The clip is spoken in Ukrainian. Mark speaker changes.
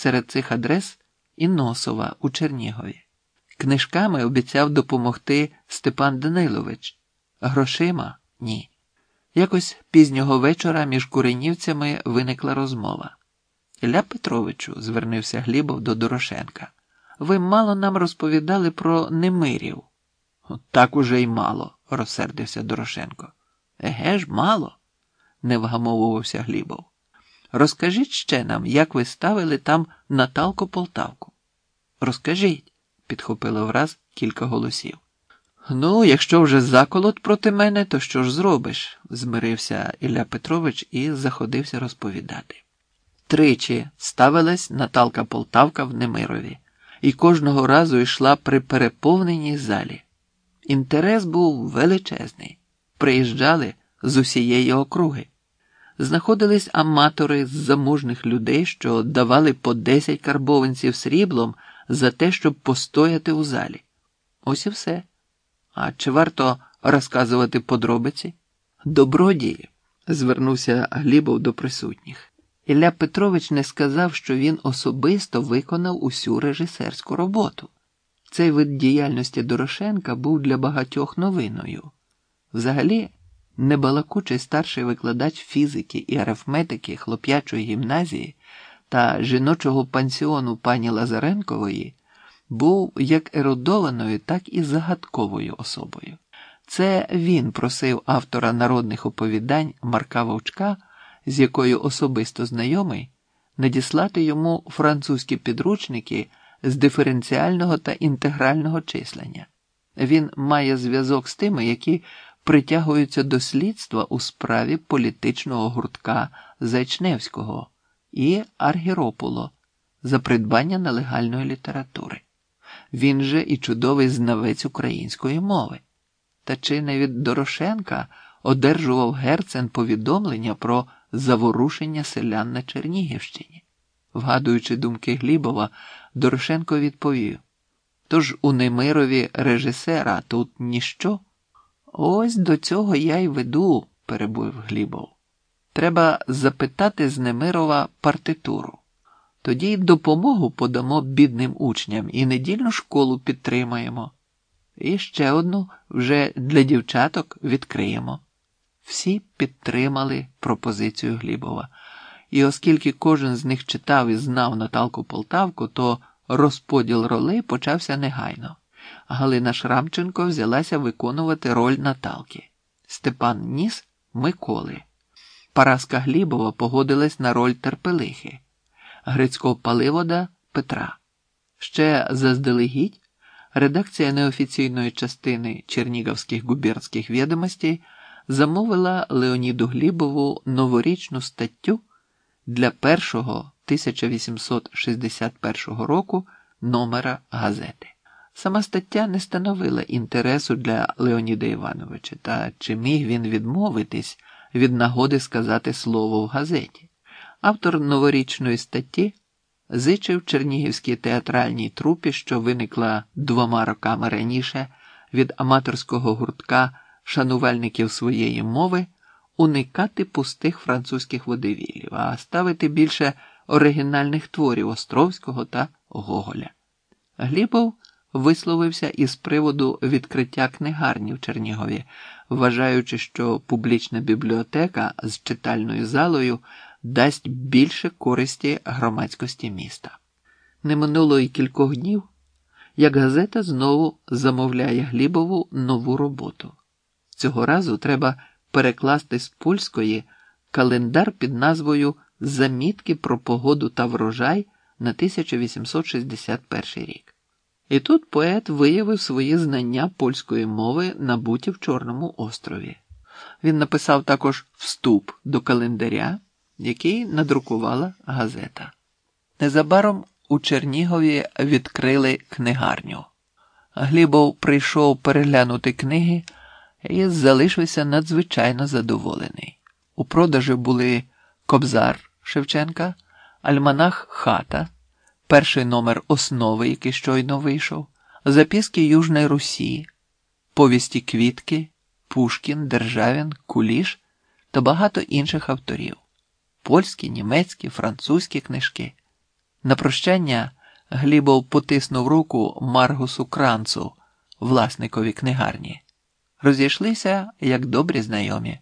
Speaker 1: серед цих адрес і Носова у Чернігові. Книжками обіцяв допомогти Степан Данилович, грошима ні. Якось пізнього вечора між куренівцями виникла розмова. Ілля Петровичу, звернувся Глібов до Дорошенка, ви мало нам розповідали про немирів. Так уже й мало, розсердився Дорошенко. Еге ж, мало, не вгамовувався Глібов. Розкажіть ще нам, як ви ставили там Наталку Полтавку. Розкажіть, підхопило враз кілька голосів. Ну, якщо вже заколот проти мене, то що ж зробиш? змирився Ілля Петрович і заходився розповідати. Тричі ставилась Наталка Полтавка в Немирові, і кожного разу йшла при переповненій залі. Інтерес був величезний. Приїжджали з усієї округи. Знаходились аматори з заможних людей, що давали по 10 карбованців сріблом за те, щоб постояти у залі. Ось і все. А чи варто розказувати подробиці? Добродії, звернувся Глібов до присутніх. Ілля Петрович не сказав, що він особисто виконав усю режисерську роботу. Цей вид діяльності Дорошенка був для багатьох новиною. Взагалі, небалакучий старший викладач фізики і арифметики хлоп'ячої гімназії та жіночого пансіону пані Лазаренкової був як ерудованою, так і загадковою особою. Це він просив автора народних оповідань Марка Вовчка, з якою особисто знайомий, надіслати йому французькі підручники з диференціального та інтегрального числення. Він має зв'язок з тими, які притягуються до слідства у справі політичного гуртка Зайчневського і Аргіропуло за придбання нелегальної літератури. Він же і чудовий знавець української мови. Та чи не від Дорошенка одержував Герцен повідомлення про заворушення селян на Чернігівщині? Вгадуючи думки Глібова, Дорошенко відповів: Тож у Немирові режисера тут ніщо? Ось до цього я й веду, перебув Глібов. Треба запитати з Немирова партитуру. Тоді й допомогу подамо бідним учням і недільну школу підтримаємо. І ще одну вже для дівчаток відкриємо. Всі підтримали пропозицію Глібова, і оскільки кожен з них читав і знав Наталку Полтавку, то розподіл ролей почався негайно. Галина Шрамченко взялася виконувати роль Наталки, Степан Ніс Миколи. Параска Глібова погодилась на роль терпелихи, Грицького Паливода Петра. Ще заздалегідь редакція неофіційної частини Чернігівських губернських відомостей замовила Леоніду Глібову новорічну статтю для першого 1861 року номера газети. Сама стаття не становила інтересу для Леоніда Івановича, та чи міг він відмовитись від нагоди сказати слово в газеті. Автор новорічної статті зичив Чернігівській театральній трупі, що виникла двома роками раніше від аматорського гуртка шанувальників своєї мови, уникати пустих французьких водевілів, а ставити більше оригінальних творів Островського та Гоголя. Глібов висловився із приводу відкриття книгарні в Чернігові, вважаючи, що публічна бібліотека з читальною залою дасть більше користі громадськості міста. Не минуло й кількох днів, як газета знову замовляє Глібову нову роботу. Цього разу треба перекласти з польської календар під назвою Замітки про погоду та врожай на 1861 рік. І тут поет виявив свої знання польської мови, набуті в Чорному острові. Він написав також вступ до календаря, який надрукувала газета. Незабаром у Чернігові відкрили книгарню. Глібов прийшов переглянути книги і залишився надзвичайно задоволений. У продажі були Кобзар Шевченка, Альманах Хата перший номер основи, який щойно вийшов, записки Южної Русі, повісті Квітки, Пушкін, Державін, Куліш та багато інших авторів, польські, німецькі, французькі книжки. На прощання Глібов потиснув руку Маргусу Кранцу, власникові книгарні. Розійшлися як добрі знайомі.